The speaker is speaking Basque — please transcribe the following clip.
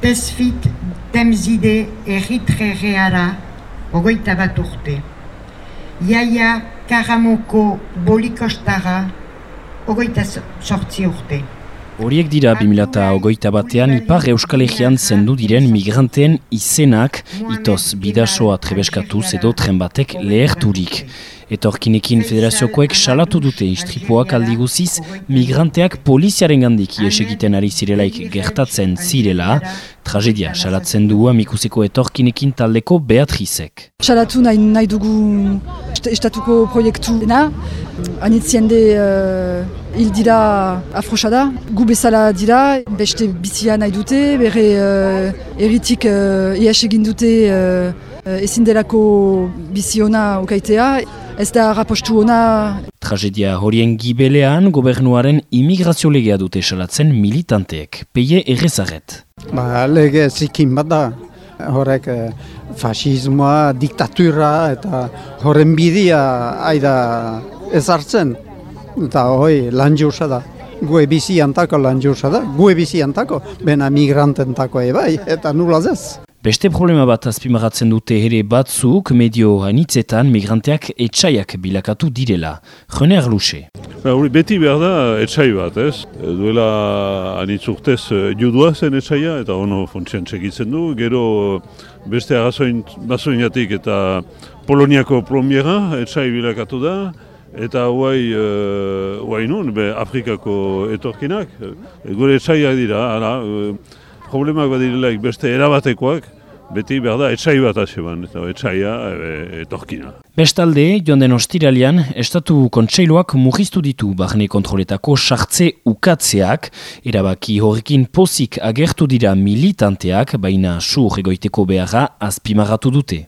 Tesfit temzide erritrereara ogoita bat urte. Iaia karamoko bolikostara ogoita sortzi urte. Horiek dira 2008 batean Ipar Euskal Egean zendu diren migranteen izenak itoz bidasoa trebeskatuz edo tren batek leherturik. Etorkinekin federaziokoek salatu dute istripoak aldi guziz, migranteak poliziaren gandik iesegiten ari zirelaik gertatzen zirela, tragedia salatzen du amikuseko etorkinekin taldeko Beatrizek. Salatu nahi, nahi dugu estatuko proiektu dena, anitziende uh, hil dira afroxada, gu bezala dira, beste bizia nahi dute, bere uh, eritik uh, ies egin dute uh, ezin delako biziona ukaitea, ez da rapostu ona. Tragedia horien gibelean gobernuaren imigrazio legea dute salatzen militanteek. Peie errezaret. Ba, lege zikin bat da. Horrek eh, fasismoa, diktatura eta horren bidia aida ezartzen. Eta hoi lan da. Gue bizi antako lan da. Gue bizi antako, bena migrantentako ebai, eta nula zez. Beste problema bat azpimagatzen dute ere batzuk medio anitzetan migranteak etxaiak bilakatu direla. Jone Arluxe. Ba, beti behar da etxai bat, ez? Duela anitz urtez eh, judua zen etxaia eta ono funtsian txekitzen du. Gero beste agazoin bazoinatik eta Poloniako plomiera etxai bilakatu da. Eta huai, uh, huai nun, be, Afrikako etorkinak, gure etxaiak dira, ara, uh, problemak badirelaik beste erabatekoak, beti behar da etxai bat aseban, eta etxaia e, etorkina. Bestalde, joan den ostiralian, Estatu Kontseiloak mugiztu ditu barne kontroletako sartze ukatzeak, erabaki horrekin pozik agertu dira militanteak, baina sur egoiteko beharra azpimarratu dute.